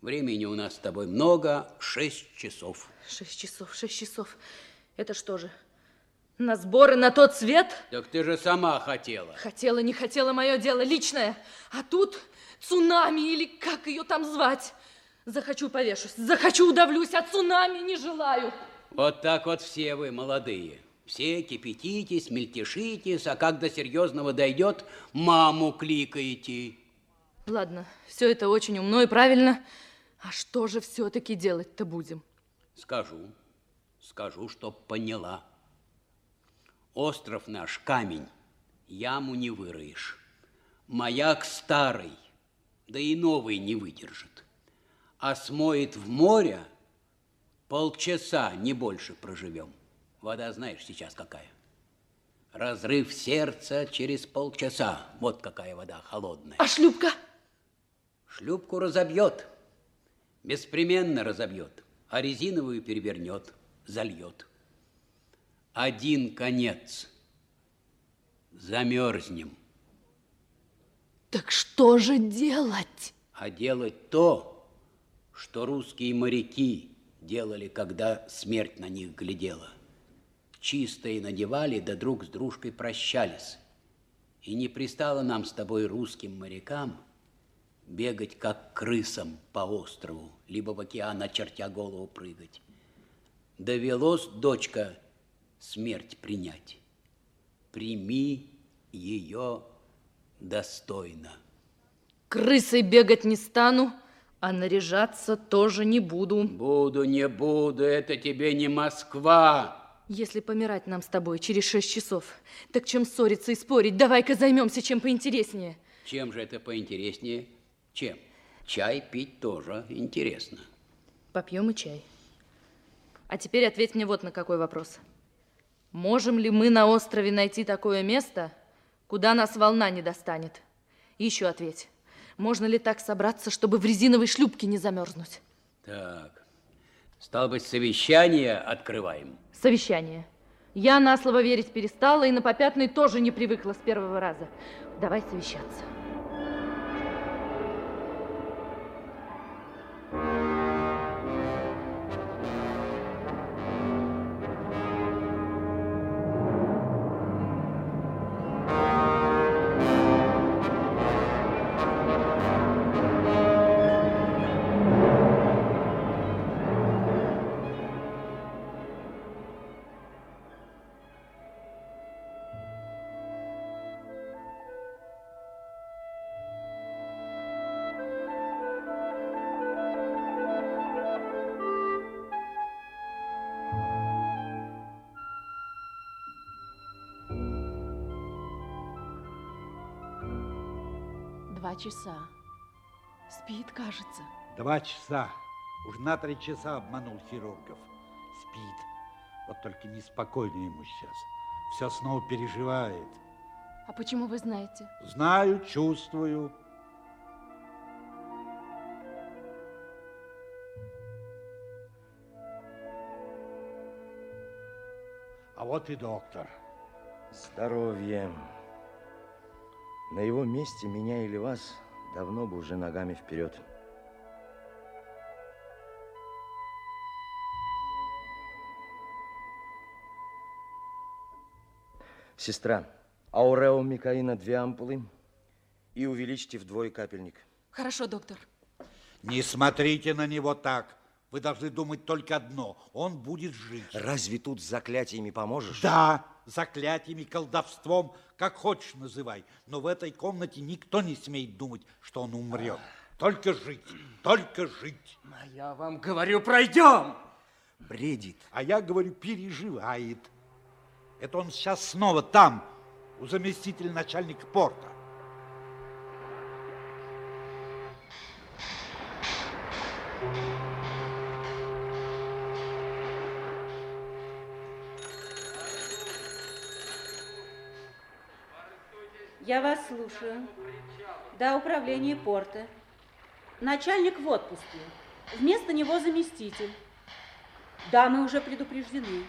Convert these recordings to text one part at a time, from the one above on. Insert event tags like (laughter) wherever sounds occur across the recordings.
Времени у нас с тобой много, шесть часов. Шесть часов, шесть часов. Это что же, на сборы на тот свет? Так ты же сама хотела. Хотела, не хотела, мое дело личное. А тут цунами или как ее там звать. Захочу повешусь, захочу удавлюсь, а цунами не желаю. Вот так вот все вы, молодые. Все кипятитесь, мельтешитесь, а как до серьезного дойдет, маму кликаете. Ладно, все это очень умно и правильно. А что же все-таки делать-то будем? Скажу, скажу, чтоб поняла. Остров наш камень, яму не выроешь. Маяк старый, да и новый не выдержит. А смоет в море, полчаса, не больше проживем. Вода знаешь сейчас какая. Разрыв сердца через полчаса. Вот какая вода холодная. А шлюпка? Шлюпку разобьет. Беспременно разобьет. А резиновую перевернет, зальет. Один конец. Замерзнем. Так что же делать? А делать то, что русские моряки делали, когда смерть на них глядела. Чистые надевали, да друг с дружкой прощались. И не пристало нам с тобой, русским морякам, бегать, как крысам по острову, либо в океан, очертя голову, прыгать. Довелось, дочка, смерть принять. Прими ее достойно. Крысой бегать не стану, а наряжаться тоже не буду. Буду, не буду, это тебе не Москва. Если помирать нам с тобой через шесть часов, так чем ссориться и спорить, давай-ка займемся чем поинтереснее. Чем же это поинтереснее? Чем? Чай пить тоже интересно. Попьем и чай. А теперь ответь мне вот на какой вопрос. Можем ли мы на острове найти такое место, куда нас волна не достанет? И еще ответь. Можно ли так собраться, чтобы в резиновой шлюпке не замерзнуть? Так, стало быть, совещание открываем. Совещание. Я на слово верить перестала и на попятный тоже не привыкла с первого раза. Давай совещаться. Два часа. Спит, кажется. Два часа. Уж на три часа обманул хирургов. Спит. Вот только неспокойно ему сейчас. Все снова переживает. А почему вы знаете? Знаю, чувствую. А вот и доктор. Здоровье. На его месте меня или вас давно бы уже ногами вперед. Сестра, аурео микаина две ампулы и увеличьте вдвое капельник. Хорошо, доктор. Не смотрите на него так. Вы должны думать только одно. Он будет жить. Разве тут с заклятиями поможешь? Да, заклятиями, колдовством, как хочешь называй. Но в этой комнате никто не смеет думать, что он умрет. Только жить, только жить. А я вам говорю, пройдем. Бредит. А я говорю, переживает. Это он сейчас снова там, у заместителя начальника порта. Я вас слушаю. Да, управление порта. Начальник в отпуске. Вместо него заместитель. Да, мы уже предупреждены.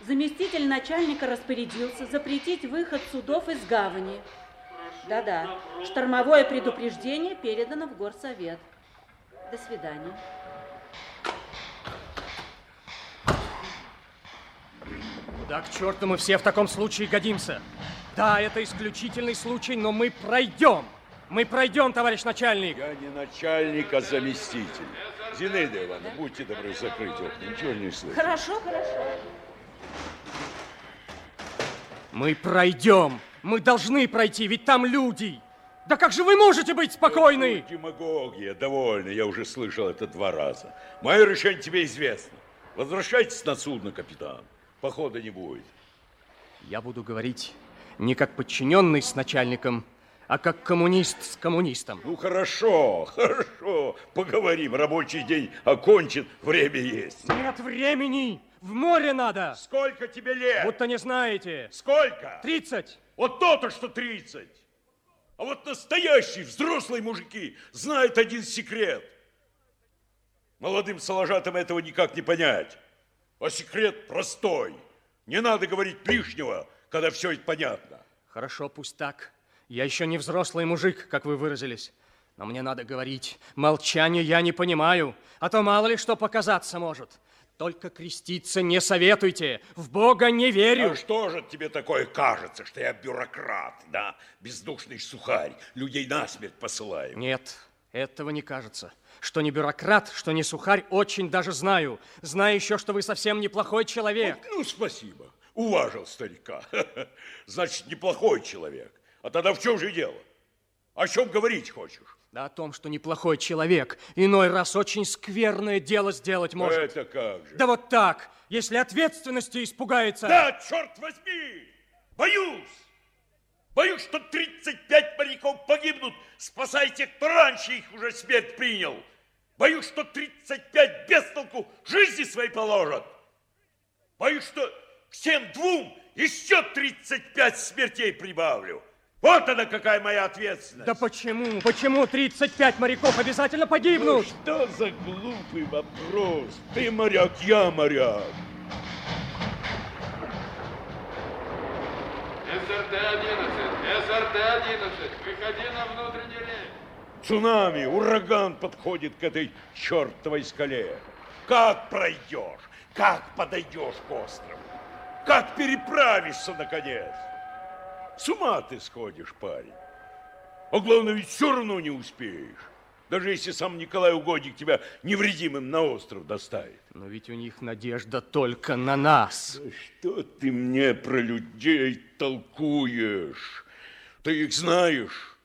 Заместитель начальника распорядился запретить выход судов из гавани. Да-да, штормовое предупреждение передано в горсовет. До свидания. Да к черту мы все в таком случае годимся. Да, это исключительный случай, но мы пройдем. Мы пройдем, товарищ начальник. Я не начальник, а заместитель. Зинаида Ивановна, будьте добры закрыть окна, ничего не слышно. Хорошо, хорошо. Мы пройдем. Мы должны пройти, ведь там люди. Да как же вы можете быть спокойны? Ну, демагогия, довольно, я уже слышал это два раза. Мое решение тебе известно. Возвращайтесь на судно, капитан. Похода не будет. Я буду говорить не как подчиненный с начальником, а как коммунист с коммунистом. Ну, хорошо, хорошо. Поговорим. Рабочий день окончен, время есть. Нет времени. В море надо. Сколько тебе лет? Будто не знаете. Сколько? Тридцать. Вот то-то, что 30. А вот настоящие взрослые мужики знают один секрет. Молодым соложатам этого никак не понять. А секрет простой. Не надо говорить лишнего, когда все это понятно. Хорошо, пусть так. Я еще не взрослый мужик, как вы выразились. Но мне надо говорить. Молчание я не понимаю, а то мало ли что показаться может. Только креститься не советуйте. В Бога не верю. А что же тебе такое кажется, что я бюрократ, да? Бездушный сухарь. Людей насмерть посылаю. Нет, этого не кажется. Что не бюрократ, что не сухарь, очень даже знаю. Знаю еще, что вы совсем неплохой человек. Ну, спасибо. Уважил старика. (laughs) Значит, неплохой человек. А тогда в чем же дело? О чем говорить хочешь? Да о том, что неплохой человек иной раз очень скверное дело сделать может. Это как же? Да вот так, если ответственности испугается. Да, черт возьми! Боюсь! Боюсь, что 35 моряков погибнут, спасая тех, кто раньше их уже смерть принял. Боюсь, что 35 без толку жизни свои положат. Боюсь, что к тем двум еще 35 смертей прибавлю. Вот она какая моя ответственность. Да почему? Почему 35 моряков обязательно погибнут? Ну, что за глупый вопрос? Ты моряк, я моряк. СРТ-11, СРТ-11, выходи на внутренний рейд. Цунами, ураган подходит к этой чертовой скале. Как пройдешь? Как подойдешь к острову? Как переправишься, наконец? С ума ты сходишь, парень. А главное, ведь все равно не успеешь. Даже если сам Николай Угодник тебя невредимым на остров доставит. Но ведь у них надежда только на нас. Да что ты мне про людей толкуешь? Ты их знаешь?